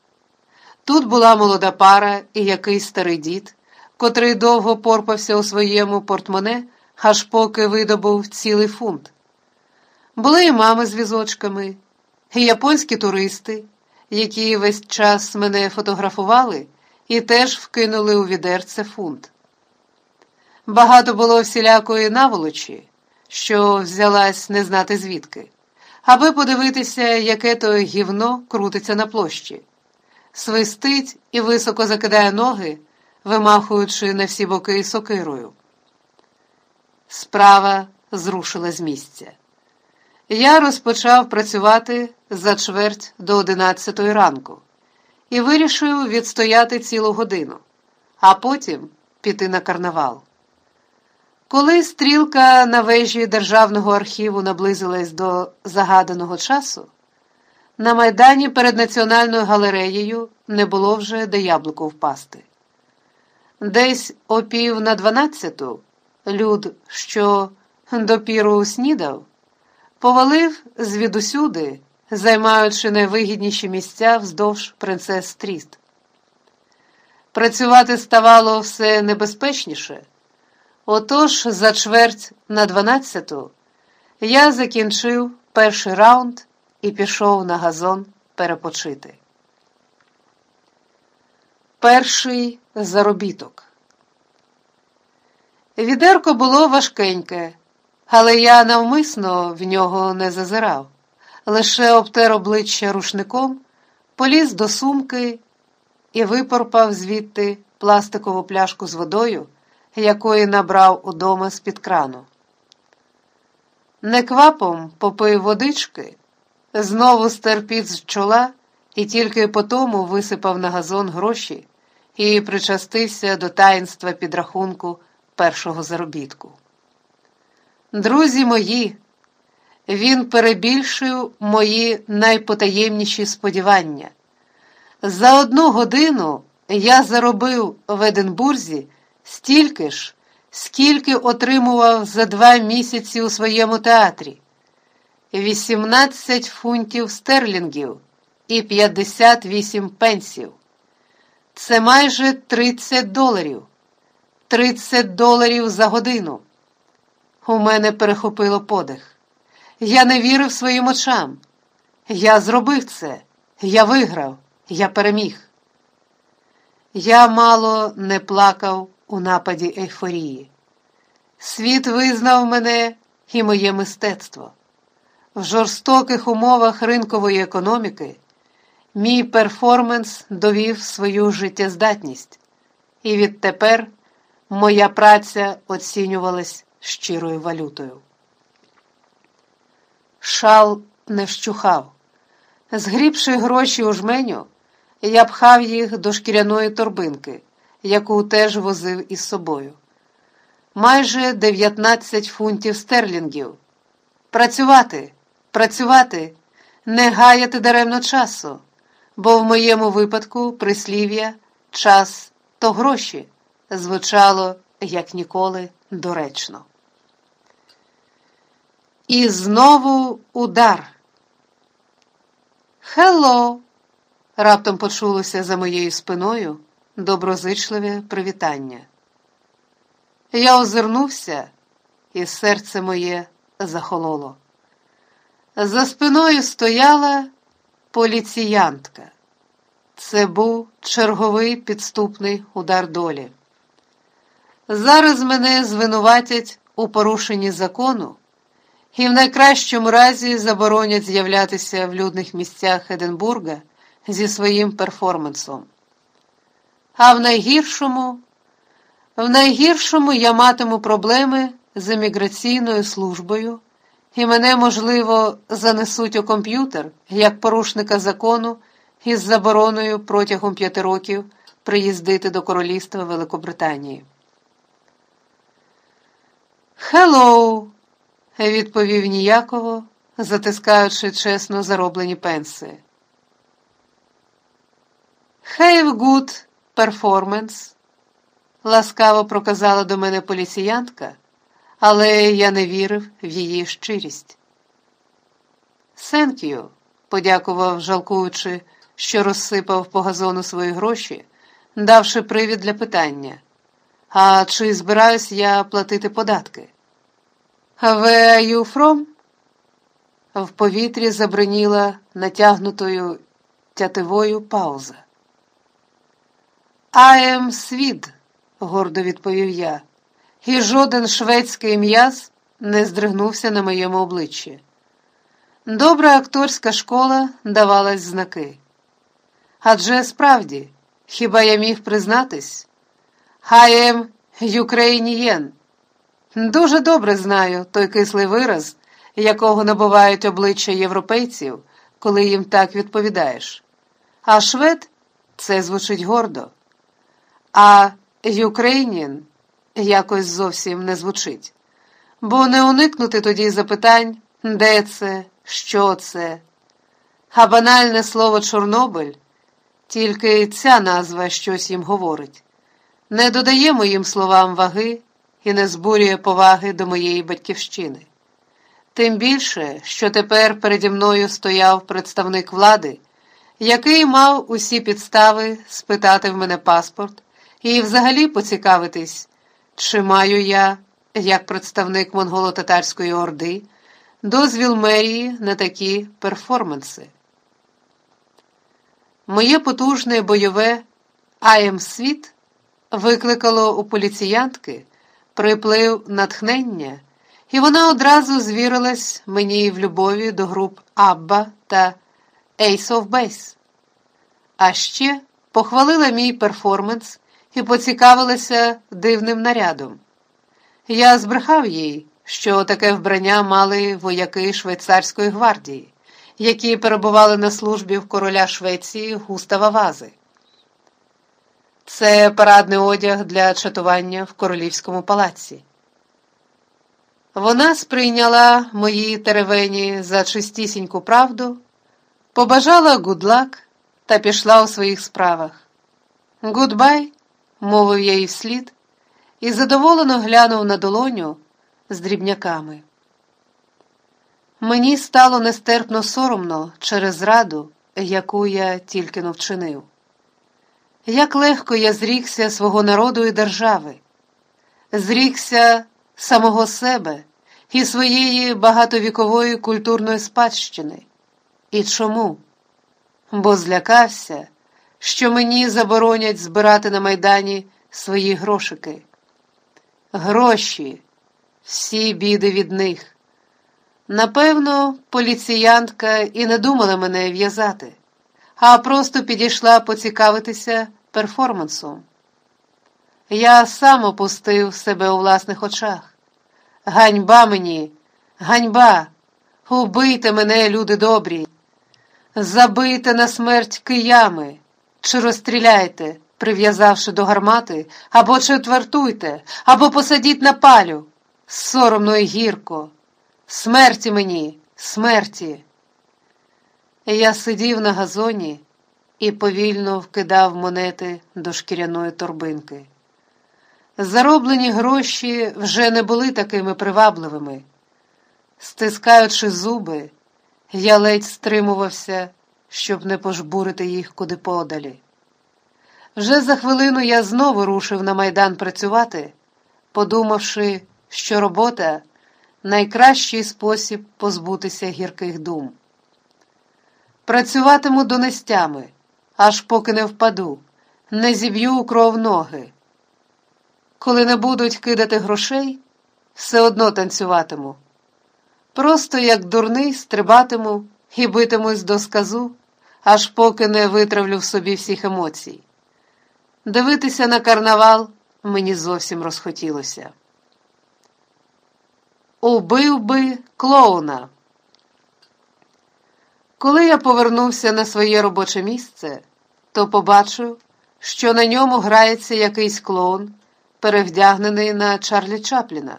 Тут була молода пара і якийсь старий дід, котрий довго порпався у своєму портмоне, аж поки видобув цілий фунт. Були і мами з візочками, і японські туристи, які весь час мене фотографували і теж вкинули у відерце фунт. Багато було всілякої наволочі, що взялась не знати звідки, аби подивитися, яке то гівно крутиться на площі, свистить і високо закидає ноги, вимахуючи на всі боки сокирою. Справа зрушила з місця. Я розпочав працювати за чверть до одинадцятої ранку і вирішив відстояти цілу годину, а потім піти на карнавал. Коли стрілка на вежі Державного архіву наблизилась до загаданого часу, на майдані перед Національною галереєю не було вже де яблуко впасти. Десь о пів на дванадцяту люд, що допіру снідав, повалив звідусюди, займаючи найвигідніші місця вздовж принцес Стріт. Працювати ставало все небезпечніше. Отож, за чверть на дванадцяту я закінчив перший раунд і пішов на газон перепочити. Перший заробіток. Відерко було важкеньке, але я навмисно в нього не зазирав, лише обтер обличчя рушником, поліз до сумки і випорпав звідти пластикову пляшку з водою якої набрав удома з-під крану. Неквапом попив водички, знову стер під з чола і тільки потому висипав на газон гроші і причастився до таїнства підрахунку першого заробітку. Друзі мої, він перебільшив мої найпотаємніші сподівання. За одну годину я заробив в Единбурзі стільки ж, скільки отримував за два місяці у своєму театрі, 18 фунтів стерлінгів і 58 пенсів. Це майже 30 доларів, 30 доларів за годину. У мене перехопило подих. Я не вірив своїм очам. Я зробив це, я виграв, я переміг. Я мало не плакав у нападі ейфорії. Світ визнав мене і моє мистецтво. В жорстоких умовах ринкової економіки мій перформанс довів свою життєздатність, і відтепер моя праця оцінювалась щирою валютою. Шал не вщухав. Згрібши гроші у жменю, я пхав їх до шкіряної торбинки яку теж возив із собою. Майже 19 фунтів стерлінгів. Працювати, працювати, не гаяти даремно часу, бо в моєму випадку прислів'я час то гроші звучало як ніколи доречно. І знову удар. Hello! раптом почулося за моєю спиною доброзичливе привітання. Я озирнувся, і серце моє захололо. За спиною стояла поліціянтка. Це був черговий підступний удар долі. Зараз мене звинуватять у порушенні закону і в найкращому разі заборонять з'являтися в людних місцях Единбурга зі своїм перформансом. А в найгіршому, в найгіршому я матиму проблеми з еміграційною службою, і мене, можливо, занесуть у комп'ютер як порушника закону із забороною протягом п'яти років приїздити до Королівства Великобританії. Hello, відповів ніяково, затискаючи чесно зароблені пенси. Have good performance, ласкаво проказала до мене поліціянтка, але я не вірив в її щирість. You, подякував, жалкуючи, що розсипав по газону свої гроші, давши привід для питання. А чи збираюсь я платити податки? Where are you from? В повітрі забриніла натягнутою тятивою пауза. Am Swede, гордо відповів я, і жоден шведський м'яз не здригнувся на моєму обличчі. Добра акторська школа давалась знаки. Адже справді, хіба я міг признатись? I am Дуже добре знаю той кислий вираз, якого набувають обличчя європейців, коли їм так відповідаєш. А швед це звучить гордо. А Ukrainian якось зовсім не звучить. Бо не уникнути тоді запитань, де це, що це. А банальне слово Чорнобиль, тільки ця назва щось їм говорить. Не додає моїм словам ваги і не збурює поваги до моєї батьківщини. Тим більше, що тепер переді мною стояв представник влади, який мав усі підстави спитати в мене паспорт і взагалі поцікавитись, чи маю я, як представник монголо-татарської орди, дозвіл мерії на такі перформанси. Моє потужне бойове «I світ викликало у поліціянтки приплив натхнення, і вона одразу звірилась мені в любові до груп Абба та Ace of Base. А ще похвалила мій перформанс і поцікавилася дивним нарядом. Я збрехав їй, що таке вбрання мали вояки швейцарської гвардії, які перебували на службі в короля Швеції Густава Вази. Це парадний одяг для чатування в королівському палаці. Вона сприйняла мої теревені за чистісіньку правду, побажала гудлак та пішла у своїх справах. Гудбай, мовив я їй вслід, і задоволено глянув на долоню з дрібняками. Мені стало нестерпно соромно через зраду, яку я тільки но вчинив. Як легко я зрікся свого народу і держави, зрікся самого себе і своєї багатовікової культурної спадщини. І чому? Бо злякався, що мені заборонять збирати на майдані свої грошики. Гроші, всі біди від них. Напевно, поліціянтка і не думала мене в'язати а просто підійшла поцікавитися перформансом. Я сам опустив себе у власних очах. Ганьба мені, ганьба, убийте мене, люди добрі, забийте на смерть киями, чи розстріляйте, прив'язавши до гармати, або четвертуйте, або посадіть на палю. Соромно і гірко. Смерті мені, смерті. Я сидів на газоні і повільно вкидав монети до шкіряної торбинки. Зароблені гроші вже не були такими привабливими. Стискаючи зуби, я ледь стримувався, щоб не пожбурити їх куди подалі. Вже за хвилину я знову рушив на майдан працювати, подумавши, що робота найкращий спосіб позбутися гірких дум. Працюватиму донестями, аж поки не впаду, не зіб'ю у кров ноги. Коли не будуть кидати грошей, все одно танцюватиму. Просто як дурний стрибатиму і битимусь до сказу, аж поки не витравлю в собі всіх емоцій. Дивитися на карнавал мені зовсім розхотілося. Убив би клоуна. Коли я повернувся на своє робоче місце, то побачив, що на ньому грається якийсь клоун, перевдягнений на Чарлі Чапліна.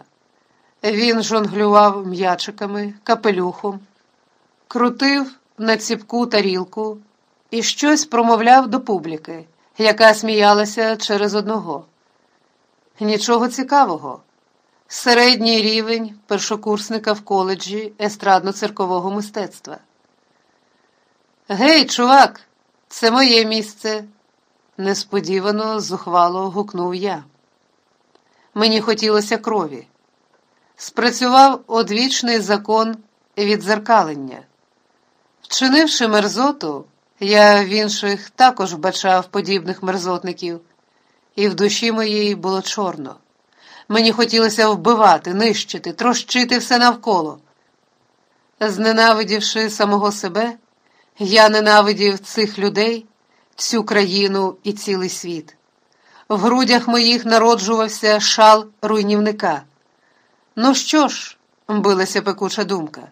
Він жонглював м'ячиками, капелюхом, крутив на ціпку тарілку і щось промовляв до публіки, яка сміялася через одного. Нічого цікавого. Середній рівень першокурсника в коледжі естрадно-циркового мистецтва. Гей, чувак, це моє місце, несподівано зухвало гукнув я. Мені хотілося крові. Спрацював одвічний закон відзеркалення. Вчинивши мерзоту, я в інших також бачав подібних мерзотників, і в душі моїй було чорно. Мені хотілося вбивати, нищити, трощити все навколо. Зненавидівши самого себе, я ненавидів цих людей, цю країну і цілий світ. В грудях моїх народжувався шал руйнівника. Ну що ж, билася пекуча думка,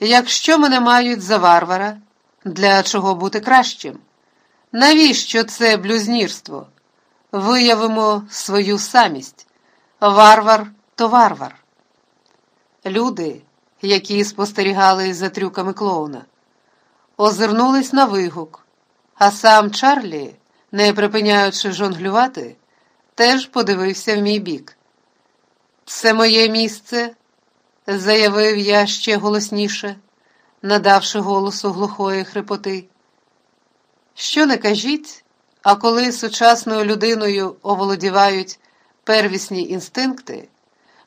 якщо мене мають за варвара, для чого бути кращим? Навіщо це блюзнірство? Виявимо свою самість. Варвар то варвар. Люди, які спостерігали за трюками клоуна, озирнулись на вигук, а сам Чарлі, не припиняючи жонглювати, теж подивився в мій бік. Це моє місце, заявив я ще голосніше, надавши голосу глухої хрипоти. Що не кажіть, а коли сучасною людиною оволодівають первісні інстинкти,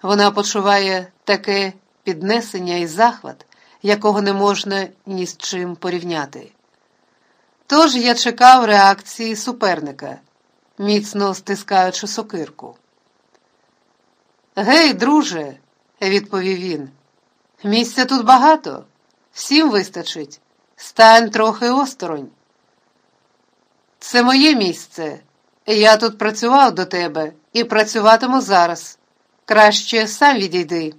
вона почуває таке піднесення і захват, якого не можна ні з чим порівняти. Тож я чекав реакції суперника, міцно стискаючи сокирку. Гей, друже, відповів він, місця тут багато, всім вистачить, стань трохи осторонь. Це моє місце. Я тут працював до тебе і працюватиму зараз. Краще сам відійди.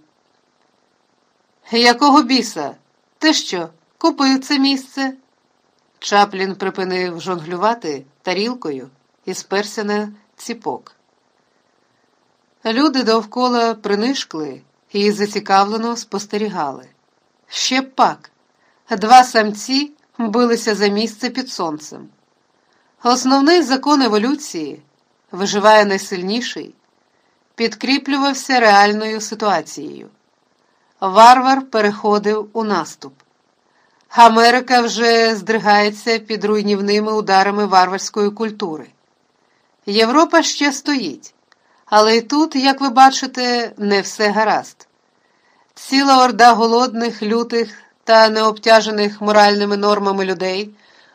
Якого біса? Ти що, купив це місце? Чаплін припинив жонглювати тарілкою і сперся на ціпок. Люди довкола принишкли і зацікавлено спостерігали. Ще пак, два самці билися за місце під сонцем. Основний закон еволюції виживає найсильніший, підкріплювався реальною ситуацією. Варвар переходив у наступ. Америка вже здригається під руйнівними ударами варварської культури. Європа ще стоїть, але й тут, як ви бачите, не все гаразд. Ціла орда голодних, лютих та необтяжених моральними нормами людей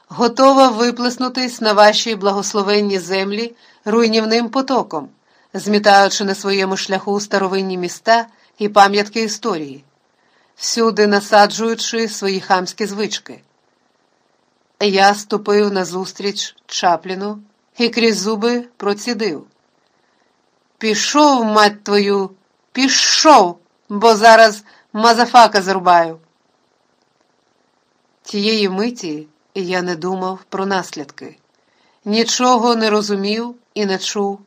готова виплеснутись на вашій благословенні землі руйнівним потоком, змітаючи на своєму шляху старовинні міста і пам'ятки історії, всюди насаджуючи свої хамські звички. Я ступив назустріч Чапліну і крізь зуби процідив. Пішов, мать твою, пішов, бо зараз мазафака зрубаю. Тієї миті я не думав про наслідки, нічого не розумів і не чув,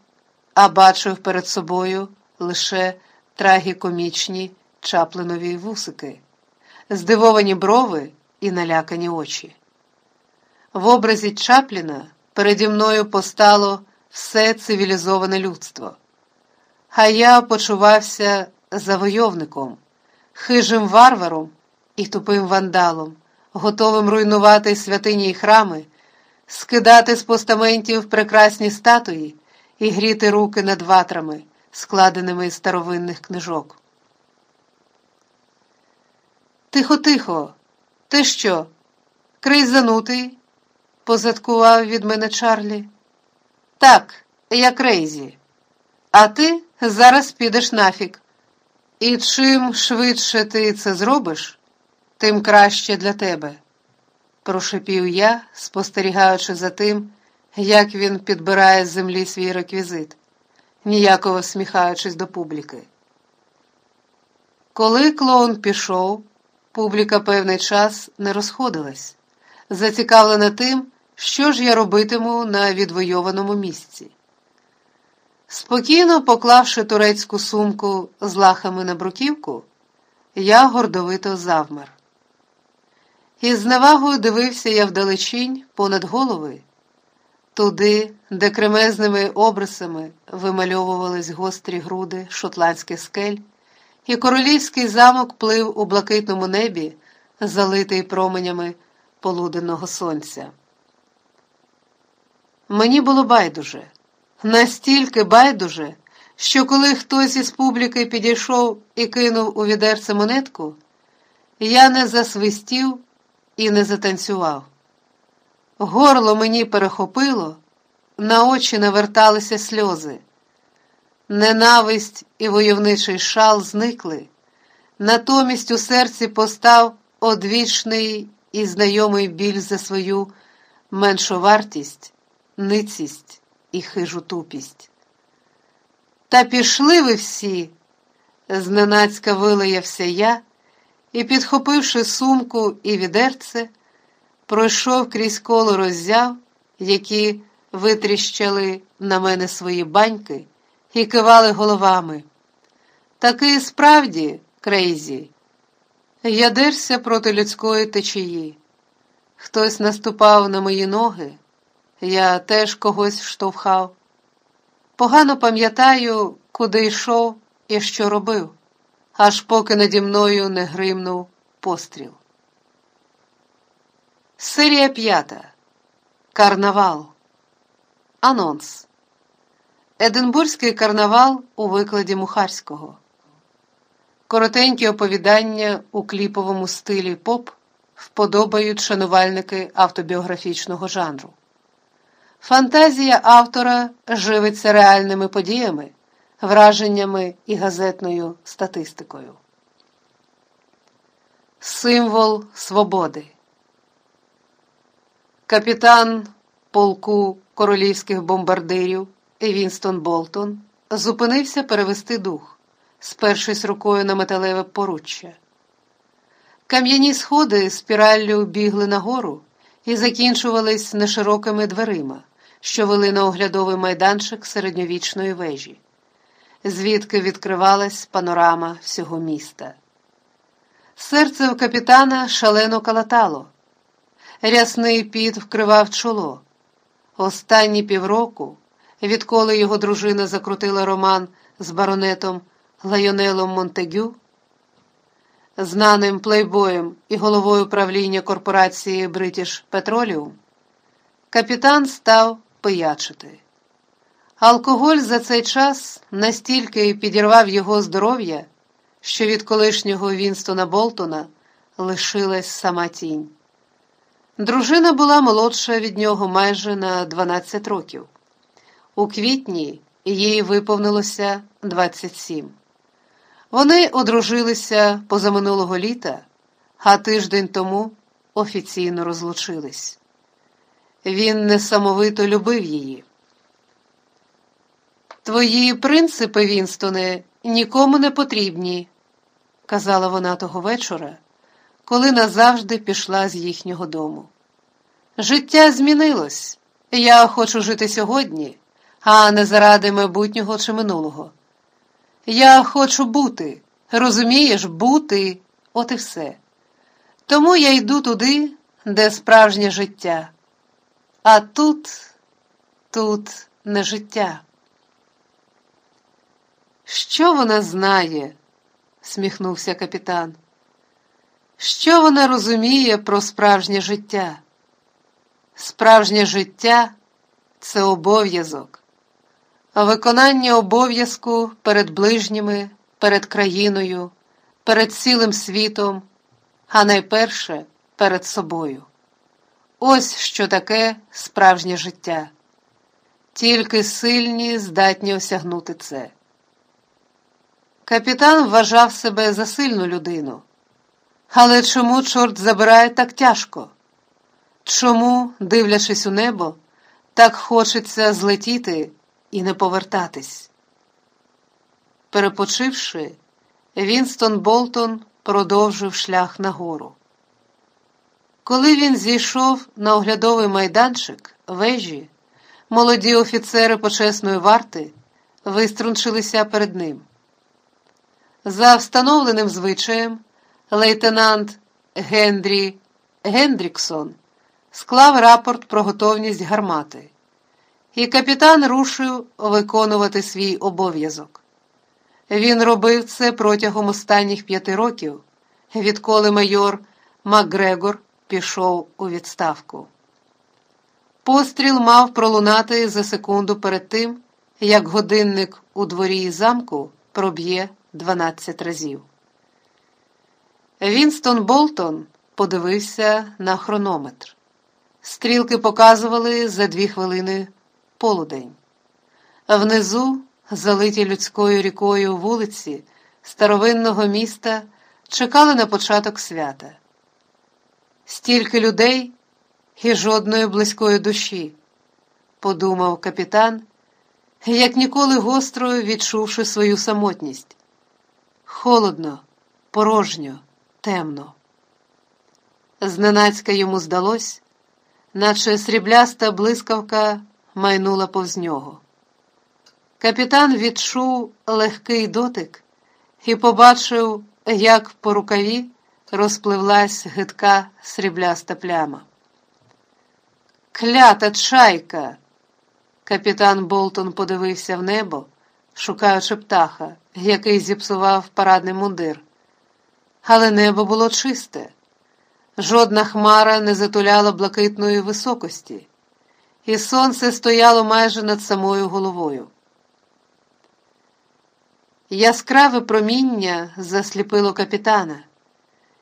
а бачив перед собою лише трагікомічні чаплинові вусики, здивовані брови і налякані очі. В образі Чапліна переді мною постало все цивілізоване людство, а я почувався завойовником, хижим варваром і тупим вандалом готовим руйнувати святині й храми, скидати з постаментів прекрасні статуї і гріти руки над ватрами, складеними із старовинних книжок. Тихо, тихо, ти що? Крейзанутий? позадкував від мене Чарлі. Так, я crazy. А ти зараз підеш нафік. І чим швидше ти це зробиш, тим краще для тебе, прошипів я, спостерігаючи за тим, як він підбирає з землі свій реквізит, ніяково всміхаючись до публіки. Коли клоун пішов, публіка певний час не розходилась, зацікавлена тим, що ж я робитиму на відвойованому місці. Спокійно поклавши турецьку сумку з лахами на бруківку, я гордовито завмер. Із зневагою дивився я вдалечінь понад голови, туди, де кремезними обрисами вимальовувались гострі груди шотландських скель, і королівський замок плив у блакитному небі, залитий променями полуденного сонця. Мені було байдуже, настільки байдуже, що коли хтось із публіки підійшов і кинув у відерце монетку, я не засвистів і не затанцював. Горло мені перехопило, на очі наверталися сльози. Ненависть і войовничий шал зникли, натомість у серці постав одвічний і знайомий біль за свою меншовартість, ницість і хижу тупість. Та пішли ви всі, зненацька вилаявся я і, підхопивши сумку і відерце, пройшов крізь коло роззяв, які витріщали на мене свої баньки і кивали головами. Таки справді, крейзі, я дерся проти людської течії. Хтось наступав на мої ноги, я теж когось штовхав. Погано пам'ятаю, куди йшов і що робив, аж поки наді мною не гримнув постріл. Серія п'ята. Карнавал. Анонс. Единбурзький карнавал у викладі Мухарського. Коротенькі оповідання у кліповому стилі поп вподобають шанувальники автобіографічного жанру. Фантазія автора живиться реальними подіями, враженнями і газетною статистикою. Символ свободи. Капітан полку королівських бомбардирів Вінстон Болтон зупинився перевести дух, спершись рукою на металеве поруччя. Кам'яні сходи спіраллю бігли нагору і закінчувались неширокими дверима, що вели на оглядовий майданчик середньовічної вежі, звідки відкривалась панорама всього міста. Серце в капітана шалено калатало, рясний піт вкривав чоло. Останні півроку, відколи його дружина закрутила роман з баронетом Лайонелом Монтегю, знаним плейбоєм і головою правління корпорації British Petroleum, капітан став пиячити. Алкоголь за цей час настільки підірвав його здоров'я, що від колишнього Вінстона Болтона лишилась сама тінь. Дружина була молодша від нього майже на 12 років. У квітні їй виповнилося 27. Вони одружилися позаминулого літа, а тиждень тому офіційно розлучились. Він несамовито любив її. Твої принципи, Вінстоне, нікому не потрібні, казала вона того вечора, коли назавжди пішла з їхнього дому. Життя змінилось. Я хочу жити сьогодні, а не заради майбутнього чи минулого. Я хочу бути, розумієш, бути, от і все. Тому я йду туди, де справжнє життя. А тут, тут не життя. Що вона знає? сміхнувся капітан. Що вона розуміє про справжнє життя? Справжнє життя це обов'язок, виконання обов'язку перед ближніми, перед країною, перед цілим світом, а найперше перед собою. Ось що таке справжнє життя. Тільки сильні здатні осягнути це. Капітан вважав себе за сильну людину. Але чому чорт забирає так тяжко? Чому, дивлячись у небо, так хочеться злетіти і не повертатись? Перепочивши, Вінстон Болтон продовжив шлях нагору. Коли він зійшов на оглядовий майданчик вежі, молоді офіцери почесної варти виструнчилися перед ним. За встановленим звичаєм, лейтенант Гендрі Гендріксон склав рапорт про готовність гармати, і капітан рушив виконувати свій обов'язок. Він робив це протягом останніх п'яти років, відколи майор Макгрегор пішов у відставку. Постріл мав пролунати за секунду перед тим, як годинник у дворі замку проб'є 12 разів. Вінстон Болтон подивився на хронометр. Стрілки показували за дві хвилини полудень. Внизу, залиті людською рікою вулиці старовинного міста, чекали на початок свята. Стільки людей і жодної близької душі, подумав капітан, як ніколи гостро відчувши свою самотність. Холодно, порожньо, темно. Зненацька йому здалось, наче срібляста блискавка майнула повз нього. Капітан відчув легкий дотик і побачив, як по рукаві розпливлась гидка срібляста пляма. Клята чайка! Капітан Болтон подивився в небо, шукаючи птаха, який зіпсував парадний мундир. Але небо було чисте, жодна хмара не затуляла блакитної високості, і сонце стояло майже над самою головою. Яскраве проміння засліпило капітана,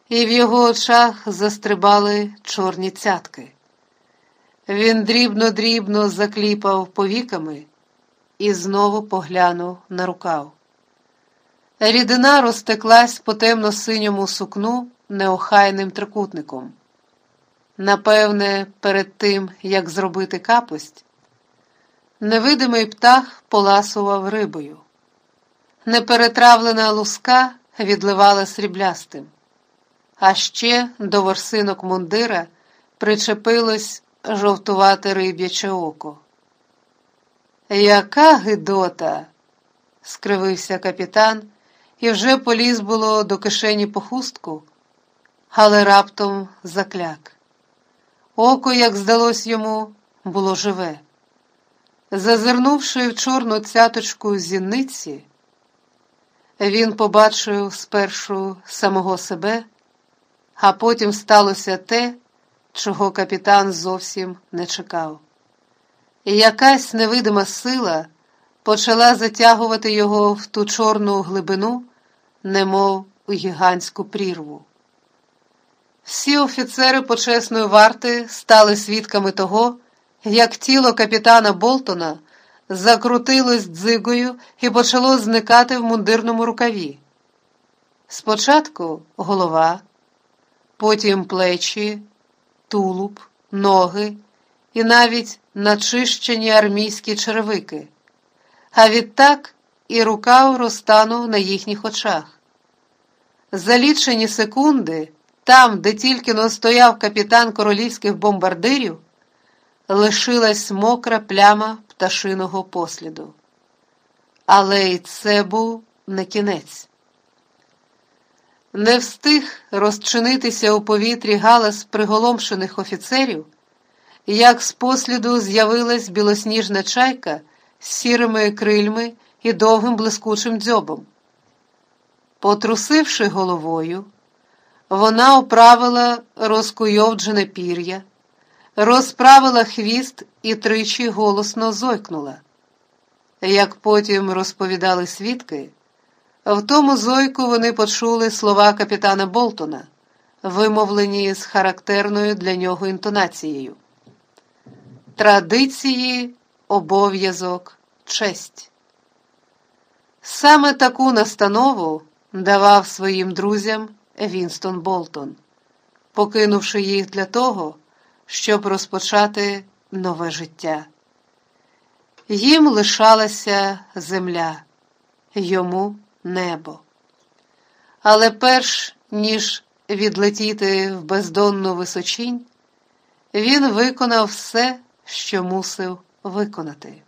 і в його очах застрибали чорні цятки. Він дрібно-дрібно закліпав повіками і знову поглянув на рукав. Рідина розтеклась по темно-синьому сукну неохайним трикутником. Напевне, перед тим, як зробити капость, невидимий птах поласував рибою. Неперетравлена луска відливала сріблястим, а ще до ворсинок мундира причепилось жовтувате риб'яче око. Яка гидота? скривився капітан і вже поліз було до кишені по хустку, але раптом закляк. Око, як здалось йому, було живе. Зазирнувши в чорну цяточку зіниці, він побачив спершу самого себе, а потім сталося те, чого капітан зовсім не чекав. І якась невидима сила почала затягувати його в ту чорну глибину, немов у гігантську прірву. Всі офіцери почесної варти стали свідками того, як тіло капітана Болтона закрутилось дзигою і почало зникати в мундирному рукаві. Спочатку голова, потім плечі, тулуб, ноги і навіть начищені армійські черевики, а відтак і рукав розтанув на їхніх очах. За лічені секунди, там, де тільки но стояв капітан королівських бомбардирів, лишилась мокра пляма пташиного посліду. Але й це був не кінець. Не встиг розчинитися у повітрі галас приголомшених офіцерів, як з посліду з'явилась білосніжна чайка з сірими крильми і довгим блискучим дзьобом. Потрусивши головою, вона оправила розкуйовджене пір'я, розправила хвіст і тричі голосно зойкнула. Як потім розповідали свідки, в тому зойку вони почули слова капітана Болтона, вимовлені з характерною для нього інтонацією. Традиції, обов'язок, честь. Саме таку настанову давав своїм друзям Вінстон Болтон, покинувши їх для того, щоб розпочати нове життя. Їм лишалася земля, йому небо. Але перш ніж відлетіти в бездонну височінь, він виконав все, що мусив виконати.